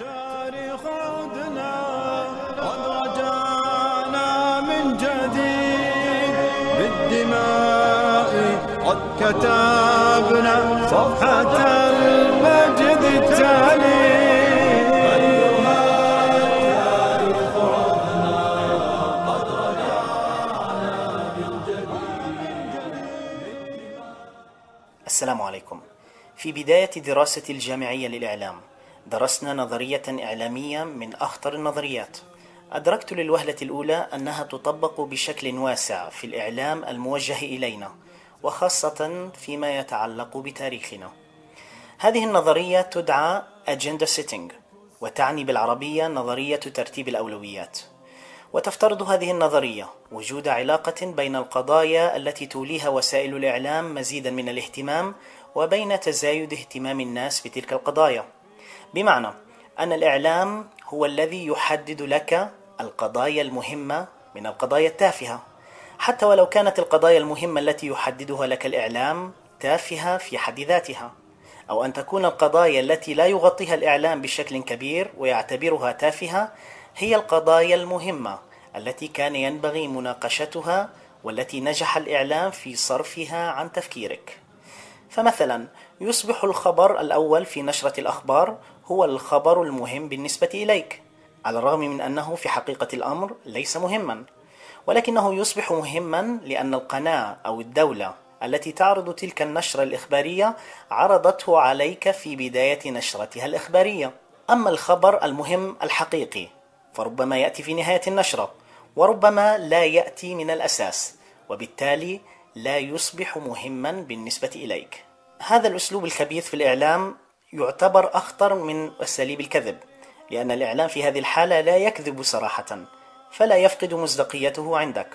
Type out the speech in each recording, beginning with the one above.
التاريخ عدنا قد رجعنا من جديد. بالدماء قد كتبنا صفحة المجد التالي. السلام عليكم. في بداية دراستي الجامعية للإعلام درسنا نظرية إعلامية من أخطر النظريات. أدركت للوهلة الأولى أنها تطبق بشكل واسع في الإعلام الموجه إلينا وخاصة فيما يتعلق بتاريخنا. هذه النظرية تدعى Agenda Setting وتعني بالعربية نظرية ترتيب الأولويات. وتفترض هذه النظرية وجود علاقة بين القضايا التي توليها وسائل الإعلام مزيدا من الاهتمام وبين تزايد اهتمام الناس بتلك القضايا. بمعنى أن الإعلام هو الذي يحدد لك القضايا المهمة من القضايا التافهة حتى ولو كانت القضايا المهمة التي يحددها لك الإعلام تافهة في حد ذاتها أو أن تكون القضايا التي لا يغطيها الإعلام بشكل كبير ويعتبرها تافهة هي القضايا المهمة التي كان ينبغي مناقشتها والتي نجح الإعلام في صرفها عن تفكيرك. فمثلا يصبح الخبر الأول في نشرة الأخبار هو الخبر المهم بالنسبة إليك، على الرغم من أنه في حقيقة الأمر ليس مهما، ولكنه يصبح مهما لأن القناة أو الدولة التي تعرض تلك النشرة الإخبارية عرضته عليك في بداية نشرتها الإخبارية. أما الخبر المهم الحقيقي فربما يأتي في نهاية النشرة وربما لا يأتي من الأساس وبالتالي لا يصبح مهما بالنسبة إليك هذا الأسلوب الخبيث في الإعلام يعتبر أخطر من أساليب الكذب لأن الإعلام في هذه الحالة لا يكذب صراحة فلا يفقد مصداقيته عندك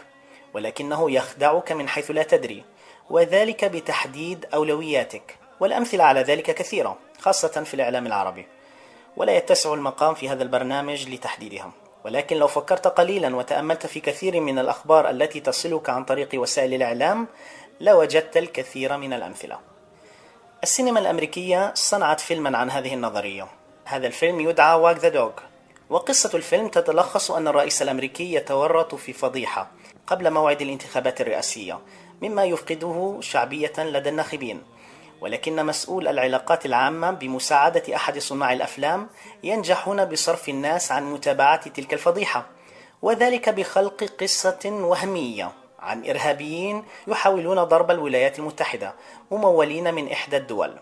ولكنه يخدعك من حيث لا تدري وذلك بتحديد أولوياتك والأمثلة على ذلك كثيرة خاصة في الإعلام العربي ولا يتسع المقام في هذا البرنامج لتحديدها ولكن لو فكرت قليلا وتأملت في كثير من الأخبار التي تصلك عن طريق وسائل الإعلام لوجدت الكثير من الأمثلة. السينما الأمريكية صنعت فيلما عن هذه النظرية. هذا الفيلم يدعى واك ذا دوغ وقصة الفيلم تتلخص أن الرئيس الأمريكي يتورط في فضيحة قبل موعد الانتخابات الرئاسية مما يفقده شعبية لدى الناخبين. ولكن مسؤول العلاقات العامة بمساعدة أحد صناع الأفلام ينجحون بصرف الناس عن متابعة تلك الفضيحة وذلك بخلق قصة وهمية. عن إرهابيين يحاولون ضرب الولايات المتحدة ممولين من إحدى الدول.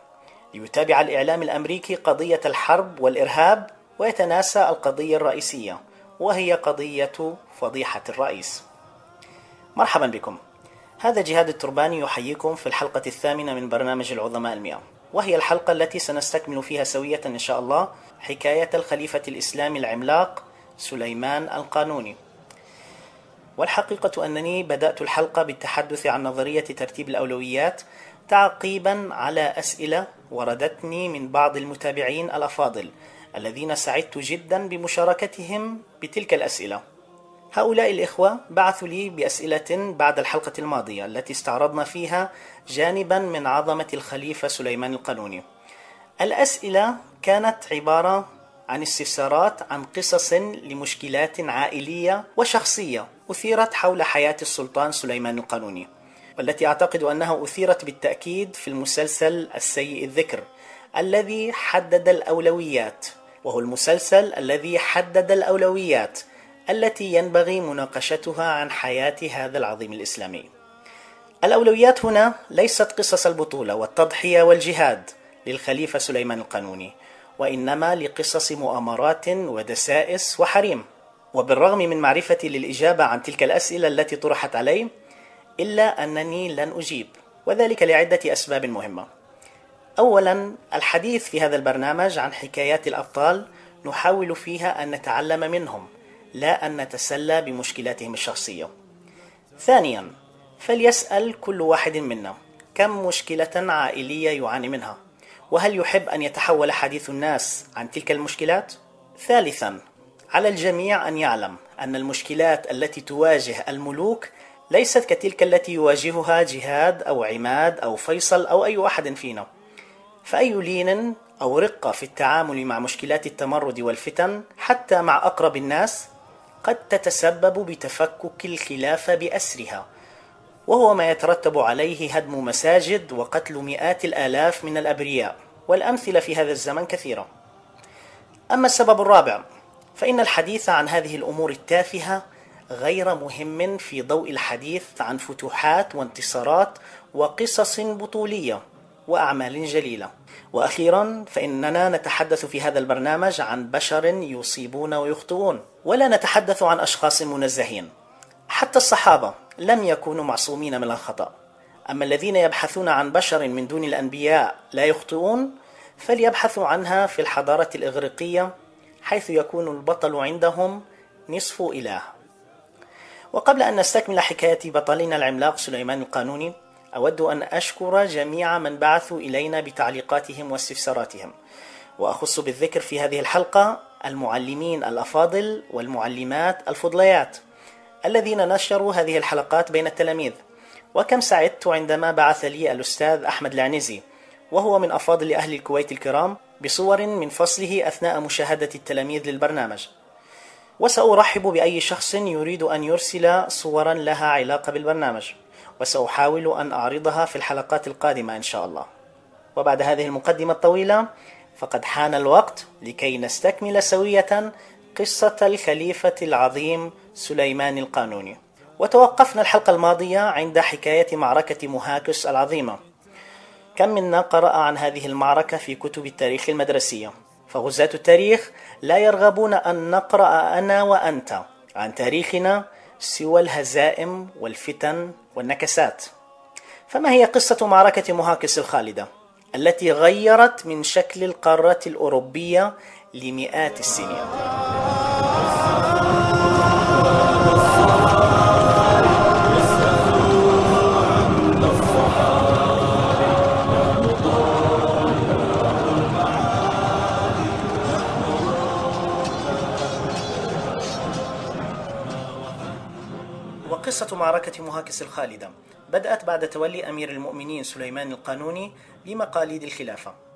ليتابع الإعلام الأمريكي قضية الحرب والإرهاب ويتناسى القضية الرئيسية وهي قضية فضيحة الرئيس. مرحبا بكم. هذا جهاد الترباني يحييكم في الحلقة الثامنة من برنامج العظماء المئة وهي الحلقة التي سنستكمل فيها سوية إن شاء الله حكاية الخليفة الإسلامي العملاق سليمان القانوني. والحقيقة أنني بدأت الحلقة بالتحدث عن نظرية ترتيب الأولويات تعقيبا على أسئلة وردتني من بعض المتابعين الأفاضل الذين سعدت جدا بمشاركتهم بتلك الأسئلة هؤلاء الإخوة بعثوا لي بأسئلة بعد الحلقة الماضية التي استعرضنا فيها جانبا من عظمة الخليفة سليمان القانوني. الأسئلة كانت عبارة عن استفسارات عن قصص لمشكلات عائلية وشخصية أثيرت حول حياة السلطان سليمان القانوني والتي أعتقد أنها أثيرت بالتأكيد في المسلسل السيء الذكر الذي حدد الأولويات وهو المسلسل الذي حدد الأولويات التي ينبغي مناقشتها عن حياة هذا العظيم الإسلامي. الأولويات هنا ليست قصص البطولة والتضحية والجهاد للخليفة سليمان القانوني، وإنما لقصص مؤامرات ودسائس وحريم. وبالرغم من معرفتي للإجابة عن تلك الأسئلة التي طرحت علي، إلا أنني لن أجيب، وذلك لعدة أسباب مهمة. أولا الحديث في هذا البرنامج عن حكايات الأبطال نحاول فيها أن نتعلم منهم لا أن نتسلى بمشكلاتهم الشخصية. ثانيا، فليسأل كل واحد منا كم مشكلة عائلية يعاني منها؟ وهل يحب أن يتحول حديث الناس عن تلك المشكلات؟ ثالثا، على الجميع أن يعلم أن المشكلات التي تواجه الملوك ليست كتلك التي يواجهها جهاد أو عماد أو فيصل أو أي أحد فينا. فأي لين أو رقة في التعامل مع مشكلات التمرد والفتن حتى مع أقرب الناس قد تتسبب بتفكك الخلافة بأسرها وهو ما يترتب عليه هدم مساجد وقتل مئات الآلاف من الأبرياء والأمثلة في هذا الزمن كثيرة. أما السبب الرابع فإن الحديث عن هذه الأمور التافهة غير مهم في ضوء الحديث عن فتوحات وانتصارات وقصص بطولية وأعمال جليلة. وأخيرا فإننا نتحدث في هذا البرنامج عن بشر يصيبون ويخطئون ولا نتحدث عن أشخاص منزهين. حتى الصحابة لم يكونوا معصومين من الخطأ. أما الذين يبحثون عن بشر من دون الأنبياء لا يخطئون فليبحثوا عنها في الحضارة الإغريقية حيث يكون البطل عندهم نصف إله. وقبل أن نستكمل حكاية بطلنا العملاق سليمان القانوني أود أن أشكر جميع من بعثوا إلينا بتعليقاتهم واستفساراتهم. وأخص بالذكر في هذه الحلقة المعلمين الأفاضل والمعلمات الفضليات. الذين نشروا هذه الحلقات بين التلاميذ. وكم سعدت عندما بعث لي الأستاذ أحمد العنزي وهو من أفاضل أهل الكويت الكرام بصور من فصله أثناء مشاهدة التلاميذ للبرنامج. وسأرحب بأي شخص يريد أن يرسل صورا لها علاقة بالبرنامج وسأحاول أن أعرضها في الحلقات القادمة إن شاء الله. وبعد هذه المقدمة الطويلة فقد حان الوقت لكي نستكمل سوية قصة الخليفة العظيم سليمان القانوني. وتوقفنا الحلقة الماضية عند حكاية معركة مهاكس العظيمة. كم منا قرأ عن هذه المعركة في كتب التاريخ المدرسية؟ فغزاة التاريخ لا يرغبون أن نقرأ أنا وأنت عن تاريخنا سوى الهزائم والفتن والنكسات. فما هي قصة معركة مهاكس الخالدة؟ التي غيرت من شكل القارة الأوروبية لمئات السنين. وقصة معركة مهاكس الخالدة بدأت بعد تولي أمير المؤمنين سليمان القانوني بمقاليد الخلافة.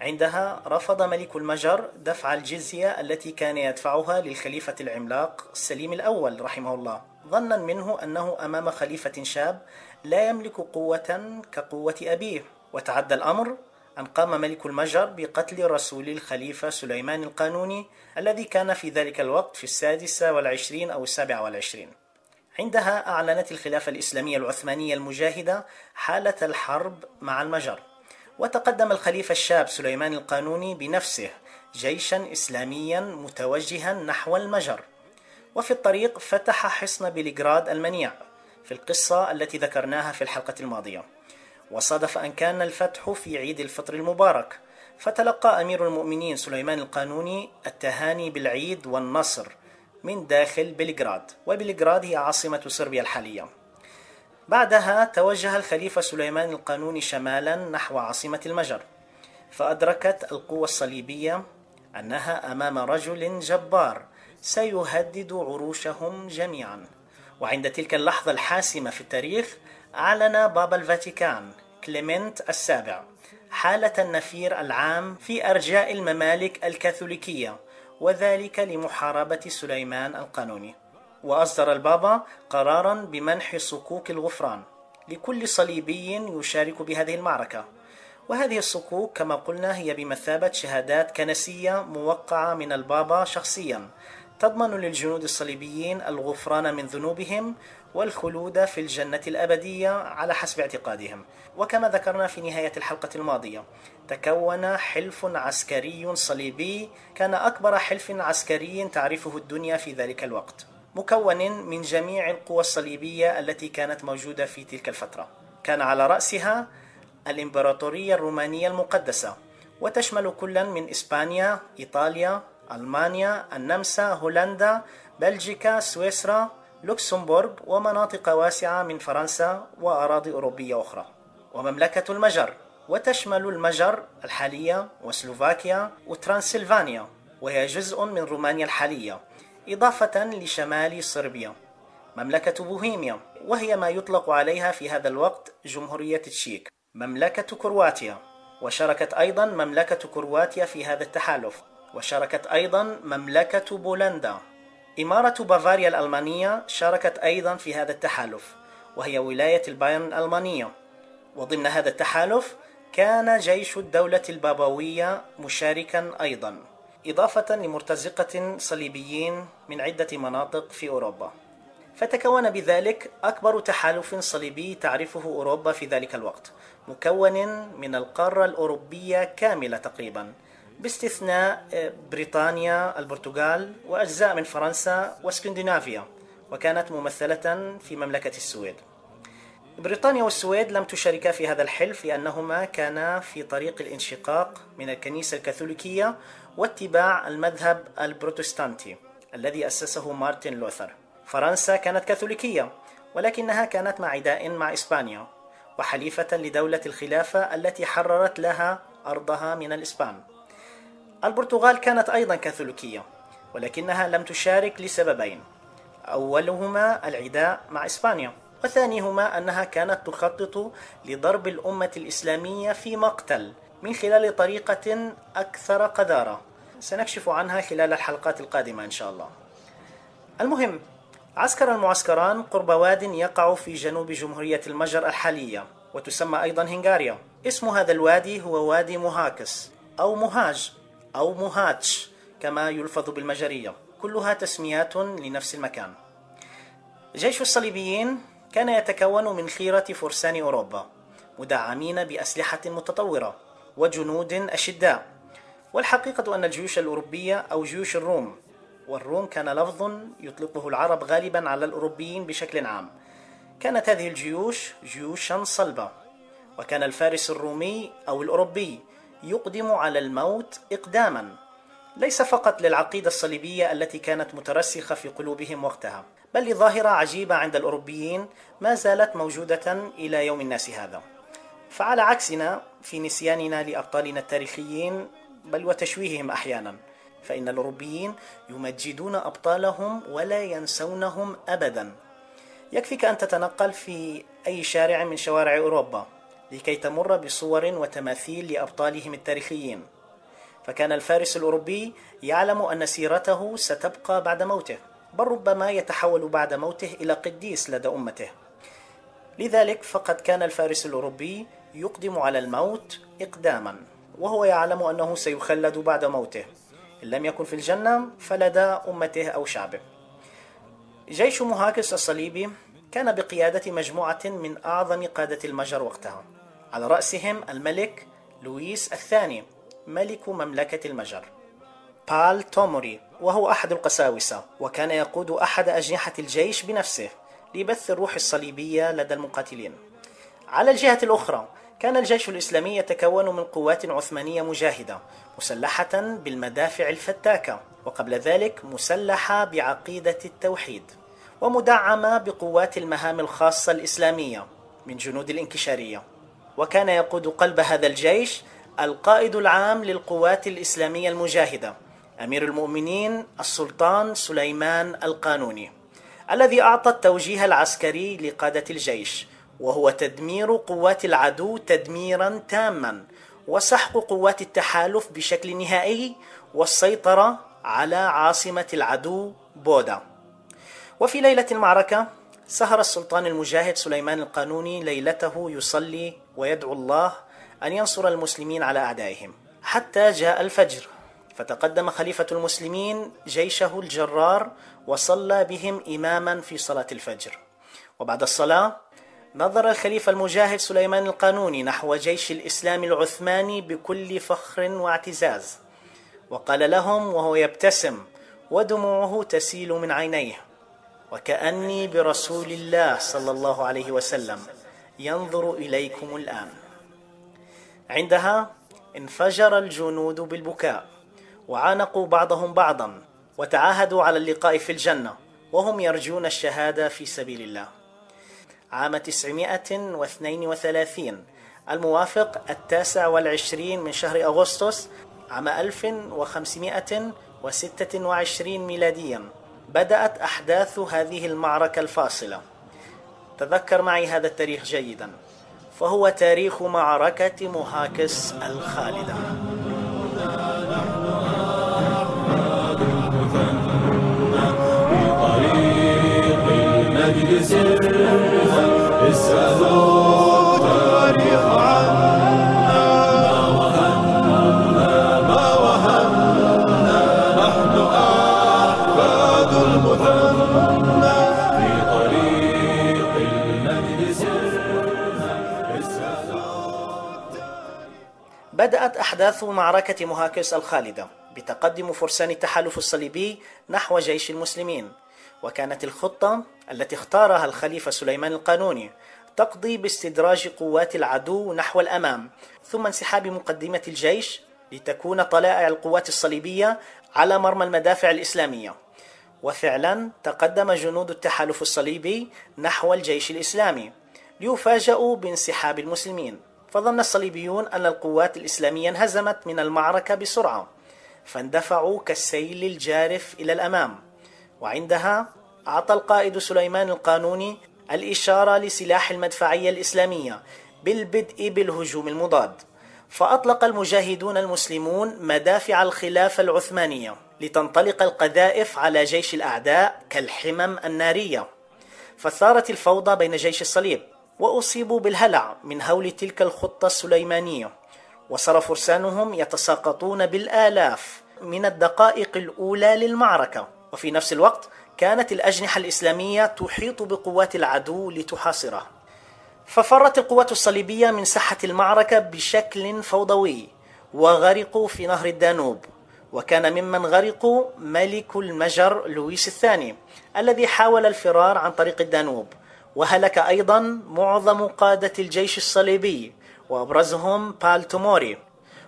عندها رفض ملك المجر دفع الجزية التي كان يدفعها للخليفة العملاق سليم الأول رحمه الله. ظنا منه أنه أمام خليفة شاب لا يملك قوة كقوة أبيه. وتعدى الأمر أن قام ملك المجر بقتل رسول الخليفة سليمان القانوني الذي كان في ذلك الوقت في السادسة والعشرين أو السابعة والعشرين. عندها أعلنت الخلافة الإسلامية العثمانية المجاهدة حالة الحرب مع المجر. وتقدم الخليفة الشاب سليمان القانوني بنفسه جيشا إسلاميا متوجها نحو المجر. وفي الطريق فتح حصن بلغراد المنيع في القصة التي ذكرناها في الحلقة الماضية. وصادف أن كان الفتح في عيد الفطر المبارك. فتلقى أمير المؤمنين سليمان القانوني التهاني بالعيد والنصر من داخل بلغراد وبلغراد هي عاصمة صربيا الحالية. بعدها توجه الخليفة سليمان القانوني شمالا نحو عاصمة المجر فأدركت القوة الصليبية أنها أمام رجل جبار سيهدد عروشهم جميعا. وعند تلك اللحظة الحاسمة في التاريخ أعلن بابا الفاتيكان كليمنت السابع حالة النفير العام في أرجاء الممالك الكاثوليكية وذلك لمحاربة سليمان القانوني. وأصدر البابا قرارا بمنح صكوك الغفران لكل صليبي يشارك بهذه المعركة. وهذه الصكوك كما قلنا هي بمثابة شهادات كنسية موقعة من البابا شخصيا تضمن للجنود الصليبيين الغفران من ذنوبهم والخلود في الجنة الأبدية على حسب اعتقادهم. وكما ذكرنا في نهاية الحلقة الماضية تكون حلف عسكري صليبي كان أكبر حلف عسكري تعرفه الدنيا في ذلك الوقت. مكون من جميع القوى الصليبية التي كانت موجودة في تلك الفترة. كان على رأسها الإمبراطورية الرومانية المقدسة وتشمل كلا من إسبانيا، إيطاليا، ألمانيا، النمسا، هولندا، بلجيكا، سويسرا، لوكسمبورغ ومناطق واسعة من فرنسا وأراضي أوروبية أخرى. ومملكة المجر وتشمل المجر الحالية وسلوفاكيا وترانسلفانيا وهي جزء من رومانيا الحالية. إضافة لشمال صربيا مملكة بوهيميا وهي ما يطلق عليها في هذا الوقت جمهورية تشيك مملكة كرواتيا. وشاركت أيضا مملكة كرواتيا في هذا التحالف وشاركت أيضا مملكة بولندا. إمارة بافاريا الألمانية شاركت أيضا في هذا التحالف وهي ولاية البايرن الألمانية. وضمن هذا التحالف كان جيش الدولة البابوية مشاركا أيضا. إضافة لمرتزقة صليبيين من عدة مناطق في أوروبا. فتكون بذلك أكبر تحالف صليبي تعرفه أوروبا في ذلك الوقت مكون من القارة الأوروبية كاملة تقريبا باستثناء آه، بريطانيا البرتغال وأجزاء من فرنسا واسكندنافيا وكانت ممثلة في مملكة السويد. بريطانيا والسويد لم تشاركا في هذا الحلف لأنهما كانا في طريق الانشقاق من الكنيسة الكاثوليكية واتباع المذهب البروتستانتي الذي أسسه مارتن لوثر. فرنسا كانت كاثوليكية ولكنها كانت مع عداء مع إسبانيا وحليفة لدولة الخلافة التي حررت لها أرضها من الإسبان. البرتغال كانت أيضا كاثوليكية ولكنها لم تشارك لسببين. أولهما العداء مع إسبانيا وثانيهما أنها كانت تخطط لضرب الأمة الإسلامية في مقتل من خلال طريقة أكثر قذارة. سنكشف عنها خلال الحلقات القادمة إن شاء الله. المهم عسكر المعسكران قرب واد يقع في جنوب جمهورية المجر الحالية وتسمى أيضا هنغاريا. اسم هذا الوادي هو وادي موهاكس أو مهاج أو مهاتش كما يلفظ بالمجرية. كلها تسميات لنفس المكان. جيش الصليبيين كان يتكون من خيرة فرسان أوروبا مدعمين بأسلحة متطورة. وجنود أشداء. والحقيقة أن الجيوش الأوروبية أو جيوش الروم والروم كان لفظ يطلقه العرب غالبا على الأوروبيين بشكل عام. كانت هذه الجيوش جيوشا صلبة. وكان الفارس الرومي أو الأوروبي يقدم على الموت إقداما. ليس فقط للعقيدة الصليبية التي كانت مترسخة في قلوبهم وقتها بل لظاهرة عجيبة عند الأوروبيين ما زالت موجودة إلى يوم الناس هذا. فعلى عكسنا في نسياننا لأبطالنا التاريخيين بل وتشويههم أحيانا. فإن الأوروبيين يمجدون أبطالهم ولا ينسونهم أبدا. يكفيك أن تتنقل في أي شارع من شوارع أوروبا لكي تمر بصور وتماثيل لأبطالهم التاريخيين. فكان الفارس الأوروبي يعلم أن سيرته ستبقى بعد موته بل ربما يتحول بعد موته إلى قديس لدى أمته. لذلك فقد كان الفارس الأوروبي يقدم على الموت إقداما وهو يعلم أنه سيخلد بعد موته. إن لم يكن في الجنة فلدى أمته أو شعبه. جيش مهاكس الصليبي كان بقيادة مجموعة من أعظم قادة المجر وقتها. على رأسهم الملك لويس الثاني ملك مملكة المجر. بال توموري وهو أحد القساوسة وكان يقود أحد أجنحة الجيش بنفسه لبث الروح الصليبية لدى المقاتلين. على الجهة الأخرى كان الجيش الإسلامي يتكون من قوات عثمانية مجاهدة مسلحة بالمدافع الفتاكة وقبل ذلك مسلحة بعقيدة التوحيد ومدعمة بقوات المهام الخاصة الإسلامية من جنود الانكشارية. وكان يقود قلب هذا الجيش القائد العام للقوات الإسلامية المجاهدة أمير المؤمنين السلطان سليمان القانوني الذي أعطى التوجيه العسكري لقادة الجيش. وهو تدمير قوات العدو تدميرا تاما وسحق قوات التحالف بشكل نهائي والسيطرة على عاصمة العدو بودا. وفي ليلة المعركة سهر السلطان المجاهد سليمان القانوني ليلته يصلي ويدعو الله أن ينصر المسلمين على أعدائهم. حتى جاء الفجر فتقدم خليفة المسلمين جيشه الجرار وصلى بهم إماما في صلاة الفجر. وبعد الصلاة نظر الخليفة المجاهد سليمان القانوني نحو جيش الإسلام العثماني بكل فخر واعتزاز. وقال لهم وهو يبتسم ودموعه تسيل من عينيه. وكأني برسول الله صلى الله عليه وسلم ينظر إليكم الآن. عندها انفجر الجنود بالبكاء وعانقوا بعضهم بعضا وتعاهدوا على اللقاء في الجنة وهم يرجون الشهادة في سبيل الله. عام 932 الموافق التاسع والعشرين من شهر أغسطس عام 1526 ميلاديا. بدأت أحداث هذه المعركة الفاصلة. تذكر معي هذا التاريخ جيدا. فهو تاريخ معركة مهاكس الخالدة. المجد سرها أحداث معركة مهاكس الخالدة بتقدم فرسان التحالف الصليبي نحو جيش المسلمين وكانت الخطة التي اختارها الخليفة سليمان القانوني تقضي باستدراج قوات العدو نحو الأمام ثم انسحاب مقدمة الجيش لتكون طلائع القوات الصليبية على مرمى المدافع الإسلامية. وفعلا تقدم جنود التحالف الصليبي نحو الجيش الإسلامي ليفاجأوا بانسحاب المسلمين. فظن الصليبيون أن القوات الإسلامية انهزمت من المعركة بسرعة فاندفعوا كالسيل الجارف إلى الأمام. وعندها أعطى القائد سليمان القانوني الإشارة لسلاح المدفعية الإسلامية بالبدء بالهجوم المضاد. فأطلق المجاهدون المسلمون مدافع الخلافة العثمانية لتنطلق القذائف على جيش الأعداء كالحمم النارية. فثارت الفوضى بين جيش الصليب. وأصيبوا بالهلع من هول تلك الخطة السليمانية وصار فرسانهم يتساقطون بالآلاف من الدقائق الأولى للمعركة. وفي نفس الوقت كانت الأجنحة الإسلامية تحيط بقوات العدو لتحاصره. ففرت القوات الصليبية من ساحة المعركة بشكل فوضوي وغرقوا في نهر الدانوب. وكان ممن غرقوا ملك المجر لويس الثاني الذي حاول الفرار عن طريق الدانوب. وهلك أيضا معظم قادة الجيش الصليبي وأبرزهم بالتوموري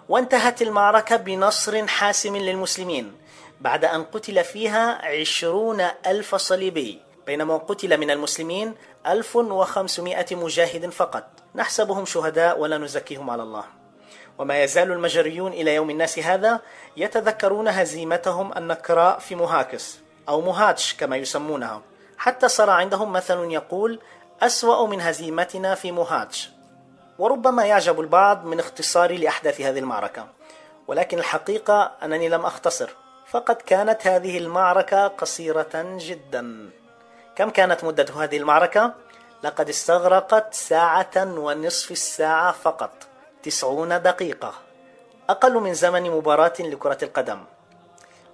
وانتهت المعركة بنصر حاسم للمسلمين بعد أن قتل فيها عشرون ألف صليبي بينما قتل من المسلمين ألف وخمسمائة مجاهد فقط. نحسبهم شهداء ولا نزكيهم على الله. وما يزال المجريون إلى يوم الناس هذا يتذكرون هزيمتهم النكراء في مهاكس أو مهاتش كما يسمونها. حتى صار عندهم مثل يقول أسوأ من هزيمتنا في مهاتش وربما يعجب البعض من اختصاري لأحداث هذه المعركة. ولكن الحقيقة أنني لم أختصر. فقد كانت هذه المعركة قصيرة جدا. كم كانت مدة هذه المعركة؟ لقد استغرقت ساعة ونصف الساعة فقط تسعون دقيقة. أقل من زمن مباراة لكرة القدم.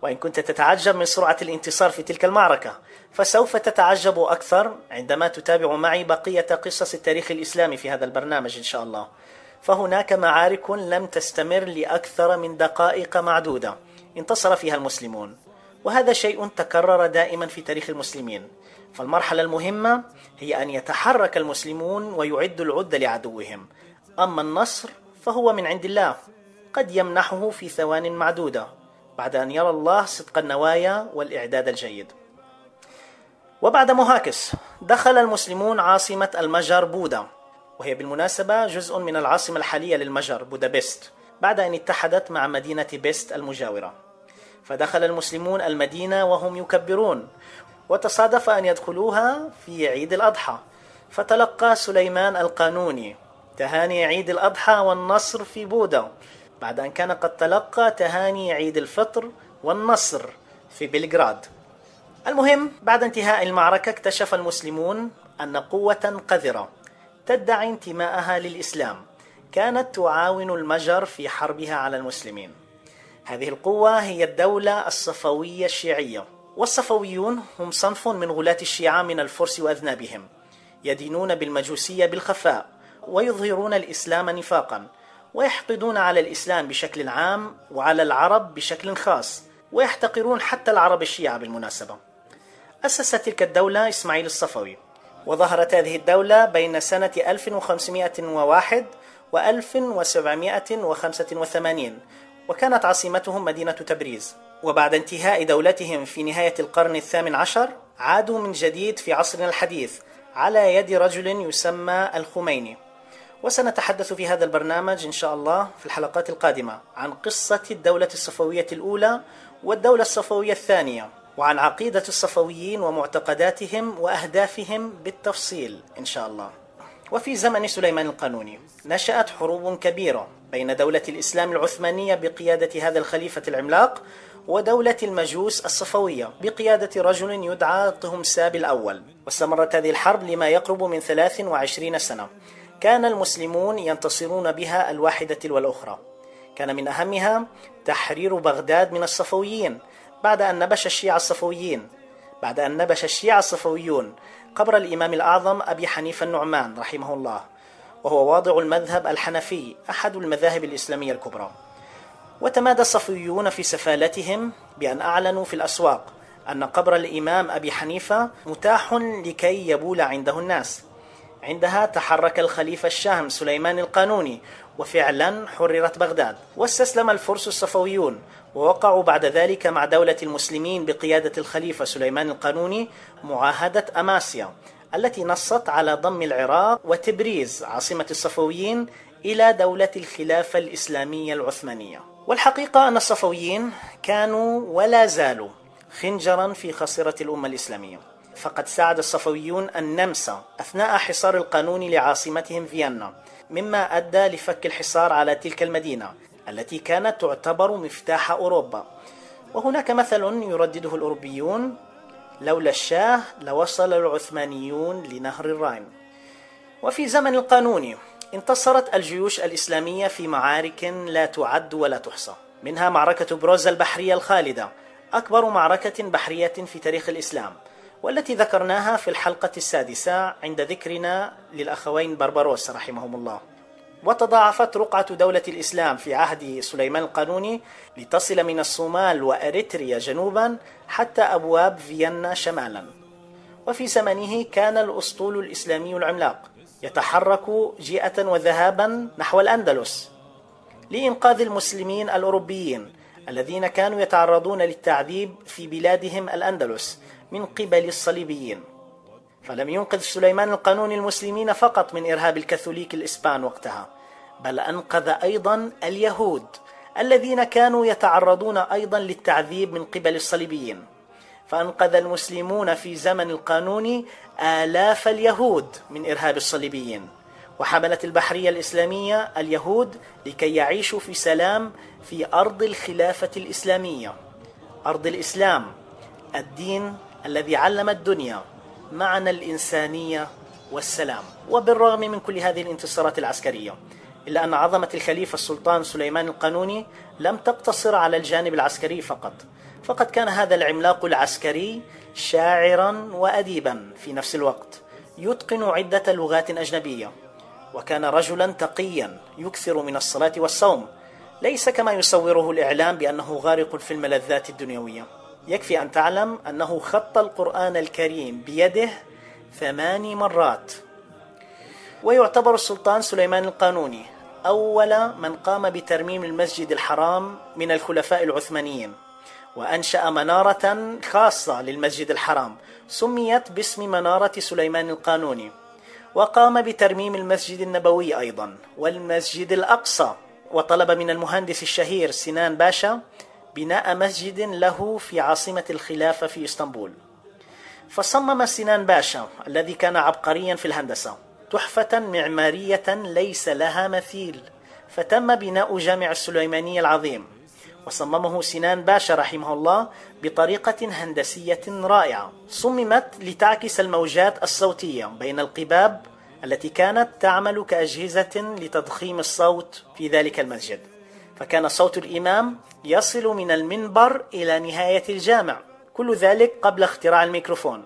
وإن كنت تتعجب من سرعة الانتصار في تلك المعركة فسوف تتعجب أكثر عندما تتابع معي بقية قصص التاريخ الإسلامي في هذا البرنامج إن شاء الله. فهناك معارك لم تستمر لأكثر من دقائق معدودة انتصر فيها المسلمون وهذا شيء تكرر دائما في تاريخ المسلمين. فالمرحلة المهمة هي أن يتحرك المسلمون ويعدوا العدة لعدوهم. أما النصر فهو من عند الله قد يمنحه في ثوان معدودة. بعد أن يرى الله صدق النوايا والإعداد الجيد. وبعد مهاكس دخل المسلمون عاصمة المجر بودا. وهي بالمناسبة جزء من العاصمة الحالية للمجر بودابست بعد أن اتحدت مع مدينة بيست المجاورة. فدخل المسلمون المدينة وهم يكبرون وتصادف أن يدخلوها في عيد الأضحى. فتلقى سليمان القانوني تهاني عيد الأضحى والنصر في بودا. بعد أن كان قد تلقى تهاني عيد الفطر والنصر في بلغراد. المهم بعد انتهاء المعركة اكتشف المسلمون أن قوة قذرة تدعي انتماءها للإسلام. كانت تعاون المجر في حربها على المسلمين. هذه القوة هي الدولة الصفوية الشيعية. والصفويون هم صنف من غلاة الشيعة من الفرس وأذنابهم يدينون بالمجوسية بالخفاء ويظهرون الإسلام نفاقا. ويحقدون على الإسلام بشكل عام وعلى العرب بشكل خاص ويحتقرون حتى العرب الشيعة بالمناسبة. أسس تلك الدولة إسماعيل الصفوي وظهرت هذه الدولة بين سنة 1501 و 1785 وكانت عاصمتهم مدينة تبريز. وبعد انتهاء دولتهم في نهاية القرن الثامن عشر عادوا من جديد في عصرنا الحديث على يد رجل يسمى الخميني. وسنتحدث في هذا البرنامج إن شاء الله في الحلقات القادمة عن قصة الدولة الصفوية الأولى والدولة الصفوية الثانية وعن عقيدة الصفويين ومعتقداتهم وأهدافهم بالتفصيل إن شاء الله. وفي زمن سليمان القانوني نشأت حروب كبيرة بين دولة الإسلام العثمانية بقيادة هذا الخليفة العملاق ودولة المجوس الصفوية بقيادة رجل يدعى طهمساب الأول. واستمرت هذه الحرب لما يقرب من 23 سنة. كان المسلمون ينتصرون بها الواحدة تلو الأخرى كان من أهمها تحرير بغداد من الصفويين بعد أن نبش الشيعة الصفويين. بعد أن نبش الشيعة الصفويون قبر الإمام الأعظم أبي حنيفة النعمان رحمه الله وهو واضع المذهب الحنفي أحد المذاهب الإسلامية الكبرى. وتمادى الصفويون في سفالتهم بأن أعلنوا في الأسواق أن قبر الإمام أبي حنيفة متاح لكي يبول عنده الناس. عندها تحرك الخليفة الشهم سليمان القانوني وفعلا حررت بغداد واستسلم الفرس الصفويون ووقعوا بعد ذلك مع دولة المسلمين بقيادة الخليفة سليمان القانوني معاهدة أماسيا التي نصت على ضم العراق وتبريز عاصمة الصفويين إلى دولة الخلافة الإسلامية العثمانية. والحقيقة أن الصفويين كانوا ولا زالوا خنجرا في خصرة الأمة الإسلامية. فقد ساعد الصفويون النمسا أثناء حصار القانون لعاصمتهم فيينا مما أدى لفك الحصار على تلك المدينة التي كانت تعتبر مفتاح أوروبا. وهناك مثل يردده الأوروبيون لولا الشاه لوصل العثمانيون لنهر الراين وفي زمن القانون انتصرت الجيوش الإسلامية في معارك لا تعد ولا تحصى منها معركة بروزا البحرية الخالدة أكبر معركة بحرية في تاريخ الإسلام. والتي ذكرناها في الحلقة السادسة عند ذكرنا للأخوين بربروس رحمهم الله. وتضاعفت رقعة دولة الإسلام في عهد سليمان القانوني لتصل من الصومال وأريتريا جنوبا حتى أبواب فيينا شمالا. وفي زمنه كان الأسطول الإسلامي العملاق يتحرك جيئة وذهابا نحو الأندلس لإنقاذ المسلمين الأوروبيين الذين كانوا يتعرضون للتعذيب في بلادهم الأندلس من قبل الصليبيين. فلم ينقذ سليمان القانون المسلمين فقط من إرهاب الكاثوليك الإسبان وقتها بل أنقذ أيضا اليهود الذين كانوا يتعرضون أيضا للتعذيب من قبل الصليبيين. فأنقذ المسلمون في زمن القانون آلاف اليهود من إرهاب الصليبيين. وحملت البحرية الإسلامية اليهود لكي يعيشوا في سلام في أرض الخلافة الإسلامية. أرض الإسلام الدين الذي علم الدنيا معنى الإنسانية والسلام وبالرغم من كل هذه الانتصارات العسكرية إلا أن عظمة الخليفة السلطان سليمان القانوني لم تقتصر على الجانب العسكري فقط فقد كان هذا العملاق العسكري شاعرا وأديبا في نفس الوقت يتقن عدة لغات أجنبية وكان رجلا تقيا يكثر من الصلاة والصوم ليس كما يصوره الإعلام بأنه غارق في الملذات الدنيوية. يكفي أن تعلم أنه خط القرآن الكريم بيده ثماني مرات. ويعتبر السلطان سليمان القانوني أول من قام بترميم المسجد الحرام من الخلفاء العثمانيين وأنشأ منارة خاصة للمسجد الحرام سميت باسم منارة سليمان القانوني وقام بترميم المسجد النبوي أيضا والمسجد الأقصى. وطلب من المهندس الشهير سنان باشا بناء مسجد له في عاصمة الخلافة في إسطنبول. فصمم سنان باشا الذي كان عبقريا في الهندسة تحفة معمارية ليس لها مثيل فتم بناء جامع السليمانية العظيم. وصممه سنان باشا رحمه الله بطريقة هندسية رائعة صممت لتعكس الموجات الصوتية بين القباب التي كانت تعمل كأجهزة لتضخيم الصوت في ذلك المسجد. فكان صوت الإمام يصل من المنبر إلى نهاية الجامع كل ذلك قبل اختراع الميكروفون.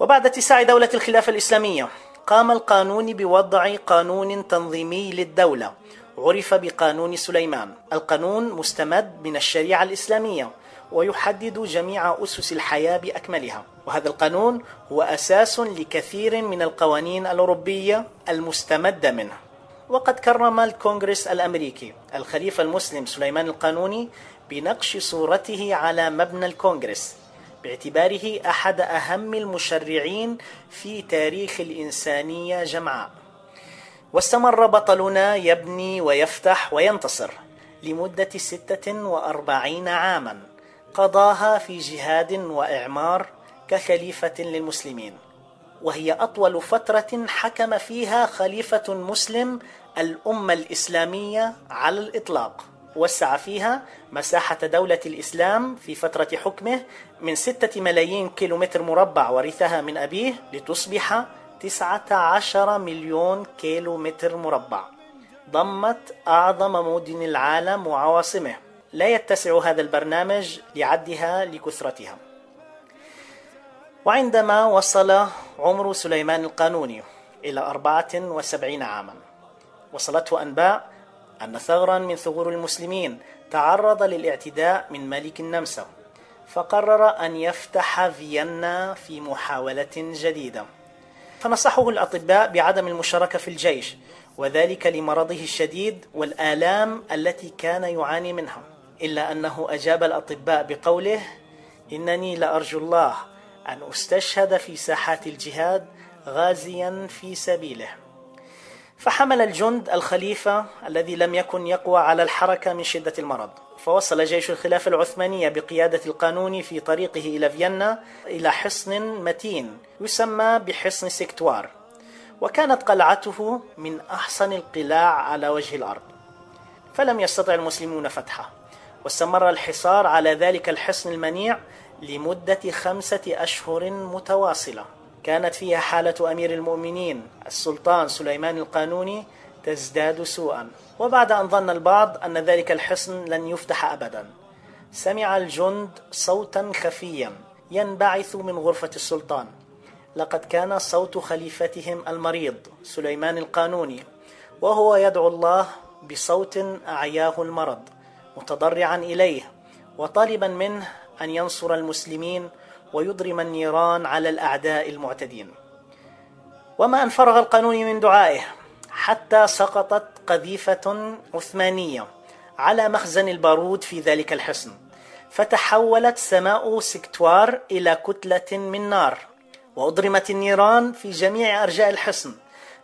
وبعد اتساع دولة الخلافة الإسلامية قام القانون بوضع قانون تنظيمي للدولة. عرف بقانون سليمان. القانون مستمد من الشريعة الإسلامية ويحدد جميع أسس الحياة بأكملها. وهذا القانون هو أساس لكثير من القوانين الأوروبية المستمدة منه. وقد كرم الكونغرس الأمريكي. الخليفة المسلم سليمان القانوني بنقش صورته على مبنى الكونغرس باعتباره أحد أهم المشرعين في تاريخ الإنسانية جمعاء. واستمر بطلنا يبني ويفتح وينتصر لمدة ستة وأربعين عاما قضاها في جهاد وإعمار كخليفة للمسلمين. وهي أطول فترة حكم فيها خليفة مسلم الأمة الإسلامية على الإطلاق وسع فيها مساحة دولة الإسلام في فترة حكمه من ستة ملايين كيلومتر مربع ورثها من أبيه لتصبح تسعة عشر مليون كيلومتر مربع. ضمت أعظم مدن العالم وعواصمه. لا يتسع هذا البرنامج لعدها لكثرتها. وعندما وصل عمر سليمان القانوني إلى أربعة وسبعين عاما وصلته أنباء أن ثغرا من ثغور المسلمين تعرض للاعتداء من ملك النمسا فقرر أن يفتح فيينا في محاولة جديدة. فنصحه الأطباء بعدم المشاركة في الجيش وذلك لمرضه الشديد والآلام التي كان يعاني منها. إلا أنه أجاب الأطباء بقوله إنني لأرجو الله أن أستشهد في ساحات الجهاد غازيا في سبيله. فحمل الجند الخليفة الذي لم يكن يقوى على الحركة من شدة المرض. فوصل جيش الخلافة العثمانية بقيادة القانون في طريقه إلى فيينا إلى حصن متين يسمى بحصن سكتوار. وكانت قلعته من أحسن القلاع على وجه الأرض. فلم يستطع المسلمون فتحه. واستمر الحصار على ذلك الحصن المنيع لمدة خمسة أشهر متواصلة. كانت فيها حالة أمير المؤمنين السلطان سليمان القانوني تزداد سوءا. وبعد أن ظن البعض أن ذلك الحصن لن يفتح أبدا. سمع الجند صوتا خفيا ينبعث من غرفة السلطان. لقد كان صوت خليفتهم المريض سليمان القانوني وهو يدعو الله بصوت أعياه المرض متضرعا إليه وطالبا منه أن ينصر المسلمين ويضرم النيران على الأعداء المعتدين. وما أن فرغ القانون من دعائه حتى سقطت قذيفة عثمانية على مخزن البارود في ذلك الحصن. فتحولت سماء سكتوار إلى كتلة من نار وأضرمت النيران في جميع أرجاء الحصن.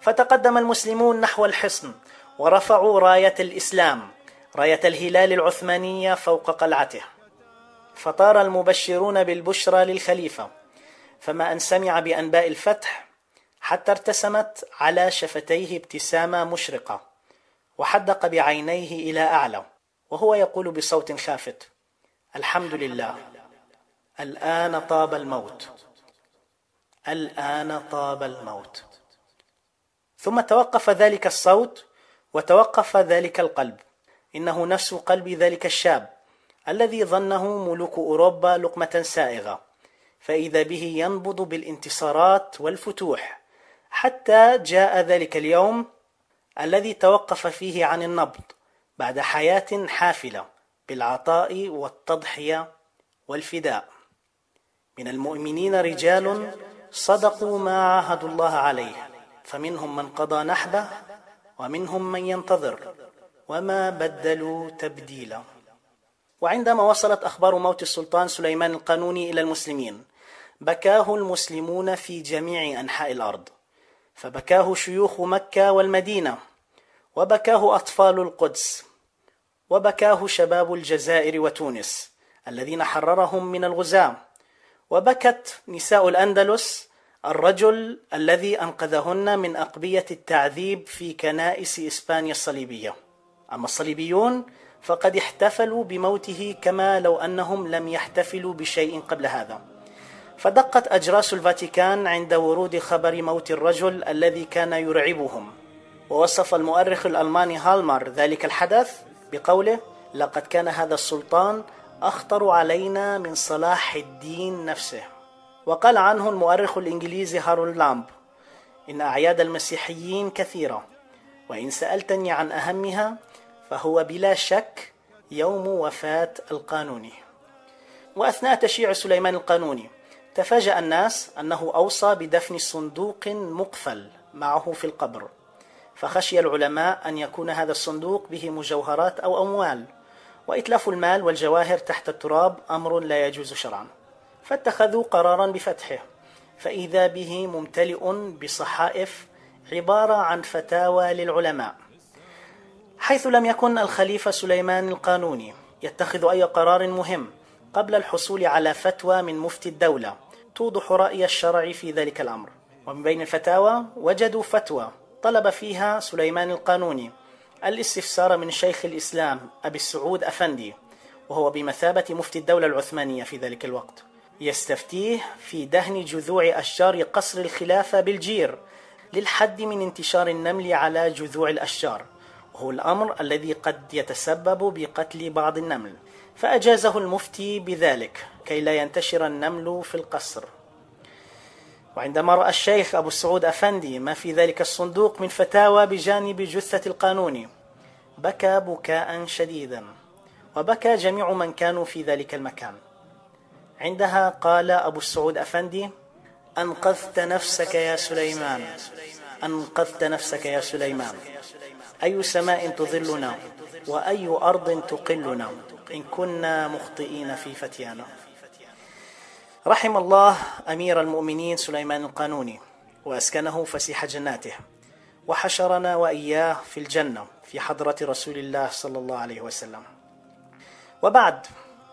فتقدم المسلمون نحو الحصن ورفعوا راية الإسلام راية الهلال العثمانية فوق قلعته. فطار المبشرون بالبشرى للخليفة. فما أن سمع بأنباء الفتح حتى ارتسمت على شفتيه ابتسامة مشرقة وحدق بعينيه إلى أعلى وهو يقول بصوت خافت الحمد لله. الآن طاب الموت. الآن طاب الموت. ثم توقف ذلك الصوت وتوقف ذلك القلب. إنه نفس قلب ذلك الشاب. الذي ظنه ملوك أوروبا لقمة سائغة فإذا به ينبض بالانتصارات والفتوح. حتى جاء ذلك اليوم الذي توقف فيه عن النبض بعد حياة حافلة بالعطاء والتضحية والفداء. من المؤمنين رجال صدقوا ما عاهدوا الله عليه فمنهم من قضى نحبه ومنهم من ينتظر وما بدلوا تبديلا. وعندما وصلت أخبار موت السلطان سليمان القانوني إلى المسلمين بكاه المسلمون في جميع أنحاء الأرض. فبكاه شيوخ مكة والمدينة وبكاه أطفال القدس وبكاه شباب الجزائر وتونس الذين حررهم من الغزاة. وبكت نساء الأندلس الرجل الذي أنقذهن من أقبية التعذيب في كنائس إسبانيا الصليبية. أما الصليبيون فقد احتفلوا بموته كما لو أنهم لم يحتفلوا بشيء قبل هذا. فدقت أجراس الفاتيكان عند ورود خبر موت الرجل الذي كان يرعبهم. ووصف المؤرخ الألماني هالمر ذلك الحدث بقوله لقد كان هذا السلطان أخطر علينا من صلاح الدين نفسه وقال عنه المؤرخ الإنجليزي هارول لامب إن أعياد المسيحيين كثيرة وإن سألتني عن أهمها فهو بلا شك يوم وفاة القانوني. وأثناء تشييع سليمان القانوني تفاجأ الناس أنه أوصى بدفن صندوق مقفل معه في القبر. فخشي العلماء أن يكون هذا الصندوق به مجوهرات أو أموال وإتلاف المال والجواهر تحت التراب أمر لا يجوز شرعا. فاتخذوا قرارا بفتحه فإذا به ممتلئ بصحائف عبارة عن فتاوى للعلماء. حيث لم يكن الخليفة سليمان القانوني يتخذ أي قرار مهم قبل الحصول على فتوى من مفتي الدولة توضح رأي الشرع في ذلك الأمر. ومن بين الفتاوى وجدوا فتوى طلب فيها سليمان القانوني الاستفسار من شيخ الإسلام أبي السعود أفندي وهو بمثابة مفتي الدولة العثمانية في ذلك الوقت. يستفتيه في دهن جذوع أشجار قصر الخلافة بالجير للحد من انتشار النمل على جذوع الأشجار. وهو الأمر الذي قد يتسبب بقتل بعض النمل فأجازه المفتي بذلك كي لا ينتشر النمل في القصر. وعندما رأى الشيخ أبو السعود أفندي ما في ذلك الصندوق من فتاوى بجانب جثة القانون بكى بكاء شديدا وبكى جميع من كانوا في ذلك المكان. عندها قال أبو السعود أفندي أنقذت نفسك يا سليمان أنقذت نفسك يا سليمان. أي سماء تظلنا وأي أرض تقلنا إن كنا مخطئين في فتيانا. رحم الله أمير المؤمنين سليمان القانوني وأسكنه فسيح جناته وحشرنا وإياه في الجنة في حضرة رسول الله صلى الله عليه وسلم. وبعد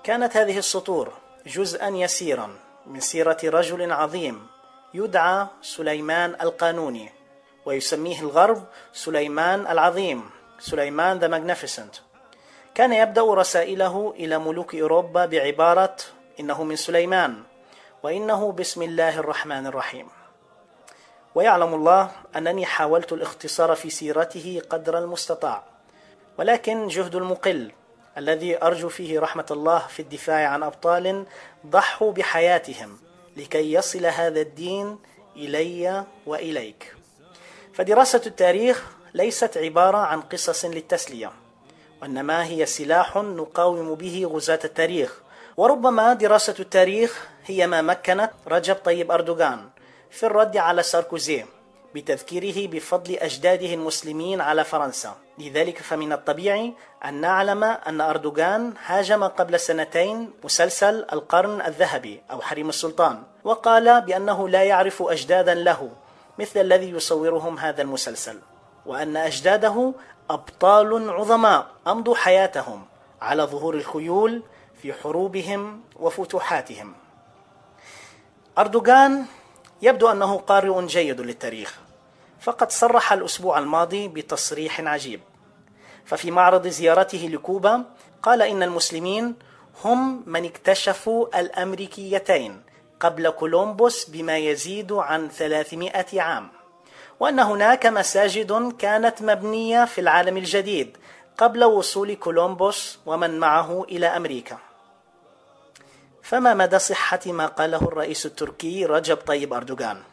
كانت هذه السطور جزءا يسيرا من سيرة رجل عظيم يدعى سليمان القانوني ويسميه الغرب سليمان العظيم سليمان the Magnificent كان يبدأ رسائله إلى ملوك أوروبا بعبارة إنه من سليمان وإنه بسم الله الرحمن الرحيم. ويعلم الله أنني حاولت الاختصار في سيرته قدر المستطاع ولكن جهد المقل الذي أرجو فيه رحمة الله في الدفاع عن أبطال ضحوا بحياتهم لكي يصل هذا الدين إلي وإليك. فدراسة التاريخ ليست عبارة عن قصص للتسلية وإنما هي سلاح نقاوم به غزاة التاريخ. وربما دراسة التاريخ هي ما مكنت رجب طيب أردوغان في الرد على ساركوزي بتذكيره بفضل أجداده المسلمين على فرنسا. لذلك فمن الطبيعي أن نعلم أن أردوغان هاجم قبل سنتين مسلسل القرن الذهبي أو حريم السلطان وقال بأنه لا يعرف أجدادا له. مثل الذي يصورهم هذا المسلسل وأن أجداده أبطال عظماء أمضوا حياتهم على ظهور الخيول في حروبهم وفتوحاتهم. أردوغان يبدو أنه قارئ جيد للتاريخ فقد صرح الأسبوع الماضي بتصريح عجيب. ففي معرض زيارته لكوبا قال إن المسلمين هم من اكتشفوا الأمريكيتين قبل كولومبوس بما يزيد عن 300 عام وأن هناك مساجد كانت مبنية في العالم الجديد قبل وصول كولومبوس ومن معه إلى أمريكا. فما مدى صحة ما قاله الرئيس التركي رجب طيب أردوغان؟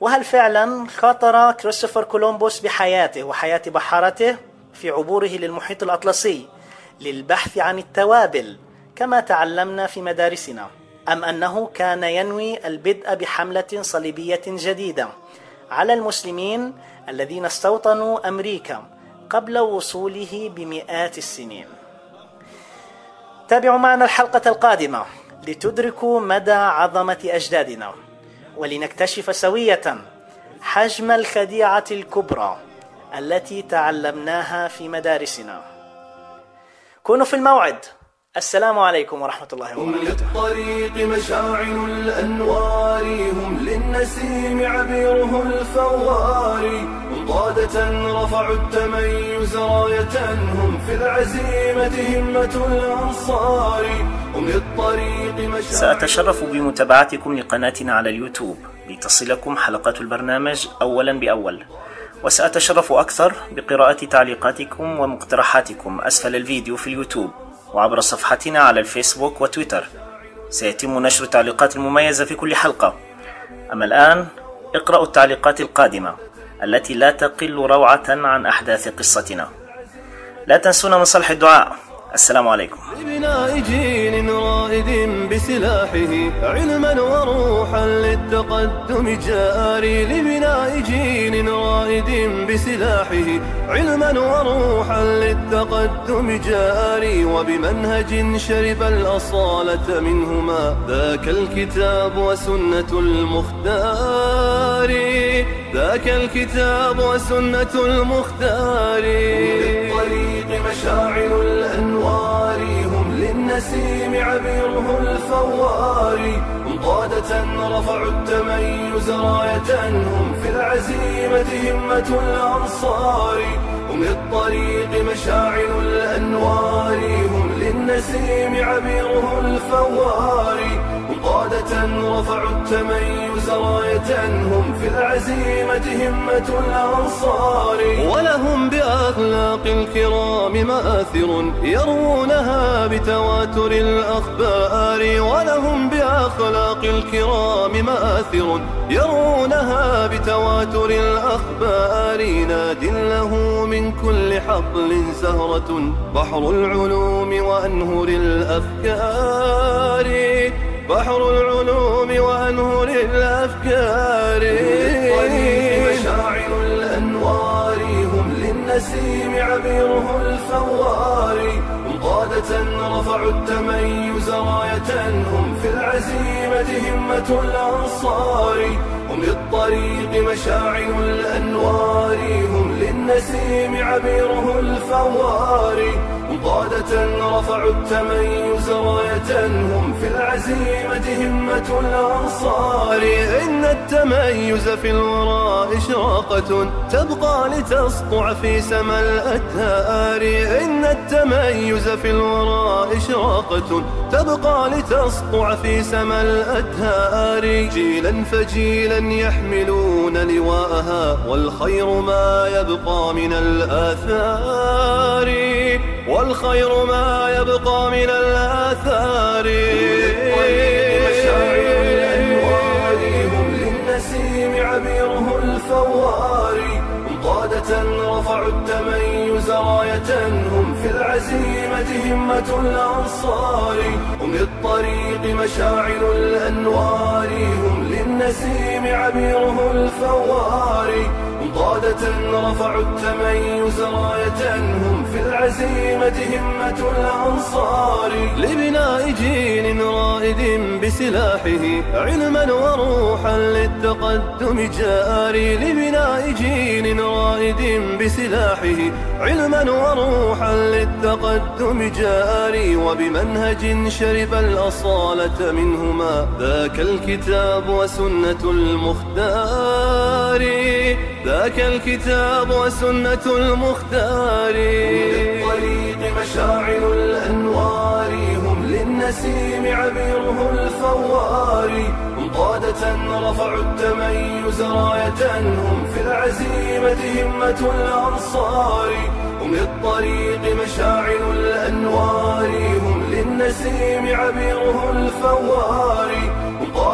وهل فعلا خاطر كريستوفر كولومبوس بحياته وحياة بحارته في عبوره للمحيط الأطلسي للبحث عن التوابل كما تعلمنا في مدارسنا؟ أم أنه كان ينوي البدء بحملة صليبية جديدة. على المسلمين الذين استوطنوا أمريكا قبل وصوله بمئات السنين. تابعوا معنا الحلقة القادمة لتدركوا مدى عظمة أجدادنا ولنكتشف سوية حجم الخديعة الكبرى التي تعلمناها في مدارسنا. كونوا في الموعد. السلام عليكم ورحمة الله هم وبركاته. للطريق مشاعل الأنوار هم للنسيم عبيره الفوار. هم قادة رفعوا التميز راية هم في العزيمة همة الأنصار. هم للطريق مشاعل سأتشرف بمتابعتكم لقناتنا على اليوتيوب. لتصلكم حلقات البرنامج أولا بأول. وسأتشرف أكثر بقراءة تعليقاتكم ومقترحاتكم. أسفل الفيديو في اليوتيوب. وعبر صفحتنا على الفيسبوك وتويتر. سيتم نشر التعليقات المميزة في كل حلقة. أما الآن اقرأوا التعليقات القادمة التي لا تقل روعة عن أحداث قصتنا. لا تنسونا من صلح الدعاء. السلام عليكم. لبناء جيل رائد بسلاحه علما وروحا للتقدم جاري. لبناء جيل رائد بسلاحه علما وروحا للتقدم جاري. وبمنهج شرب الأصالة منهما ذاك الكتاب وسنة المختار. ذاك الكتاب وسنة المختار. مشاعل الأنوار هم للنسيم عبيره الفوار. هم قادة رفعوا التميز راية هم في العزيمة همة الأنصار. هم للطريق مشاعل الأنوار هم للنسيم عبيره الفوار. قادة رفعوا التميز راية هم في العزيمة همة الأنصار. ولهم بأخلاق الكرام مآثر يروونها بتواتر الأخبار. ولهم بأخلاق الكرام مآثر يرونها بتواتر الأخبار. ناد له من كل حقل زهرة بحر العلوم وأنهر الأفكار. بحر العلوم وأنهر الأفكار. مشاعر الأنوار هم للنسيم عبيره الفوار. هم قادة رفعوا التميز راية. هم في العزيمة همة الأنصار. هم للطريق مشاعر الأنوار. هم للنسيم عبيره الفوار. قادة رفعوا التميز راية هم في العزيمة همة الأنصار إن التميز في الورى إشراقة. تبقى لتسطع في سما الأتهار إن التميز في الورى إشراقة. تبقى لتسطع في سما الأتهار جيلا فجيلا يحملون لواءها. والخير ما يبقى من الآثار. والخير ما يبقى من الآثار. الأنوار هم للنسيم عبيره الفوار. هم قادة رفعوا التميز راية هم في العزيمة همة الأنصار. هم للطريق مشاعر الأنوار. هم للنسيم عبيره الفوار. هم قادة رفعوا التميز راية هم في العزيمة همة الأنصار. لبناء جيل رائد بسلاحه علما وروحا للتقدم جاري. لبناء جيل رائد بسلاحه علما وروحا للتقدم جاري. وبمنهج شرب الأصالة منهما ذاك الكتاب وسنة المختار. ذاك الكتاب وسنة المختار. للطريق مشاعل الأنوار هم للنسيم عبيره الفوار. هم قادة رفعوا التميز راية هم في العزيمة همة الأنصار. هم للطريق مشاعل الأنوار هم للنسيم عبيره الفوار.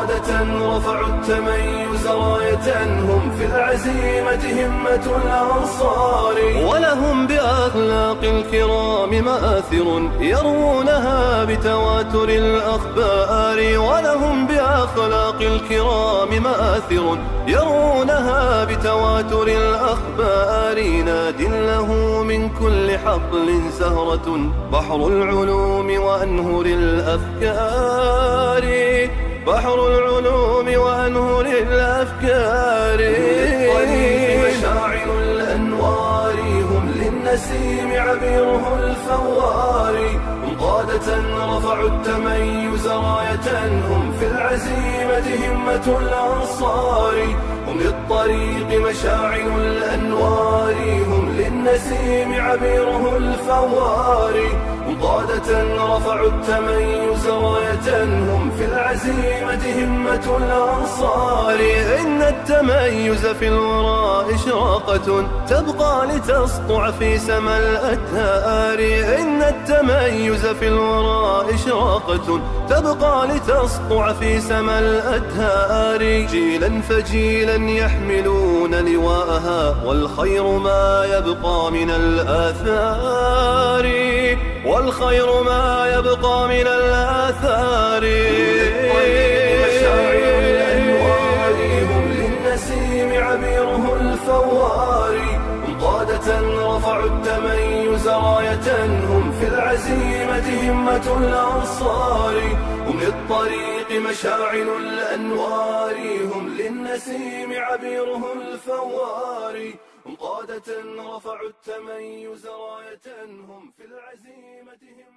قادة رفعوا التميز راية هم في العزيمة همة الأنصار. ولهم بأخلاق الكرام مآثر يروونها بتواتر الأخبار. ولهم بأخلاق الكرام مآثر يرونها بتواتر الأخبار. ناد له من كل حقل زهرة بحر العلوم وأنهر الأفكار. بحر العلوم وأنهر الأفكار مشاعر الأنوار هم للنسيم عبيره الفوار. هم قادة رفعوا التميز راية هم في العزيمة همة الأنصار. هم للطريق مشاعر الأنوار هم للنسيم عبيره الفوار. قادة رفعوا التميز راية هم في العزيمة همة الأنصار. إن التميز في الورى إشراقة تبقى لتسطع في سما الأتهار. إن التميز في الورى إشراقة تبقى لتسطع في سما الأتهار. جيلا فجيلا يحملون لواءها والخير ما يبقى من الآثار. والخير ما يبقى من الآثار. مشاعر الأنوار هم للنسيم عبيره الفوار. هم قادة رفعوا التميز راية. هم في العزيمة همة الأنصار. هم للطريق مشاعل الأنوار. هم للنسيم عبيره الفوار. هم قادة رفعوا التميز راية هم في العزيمة الأنصار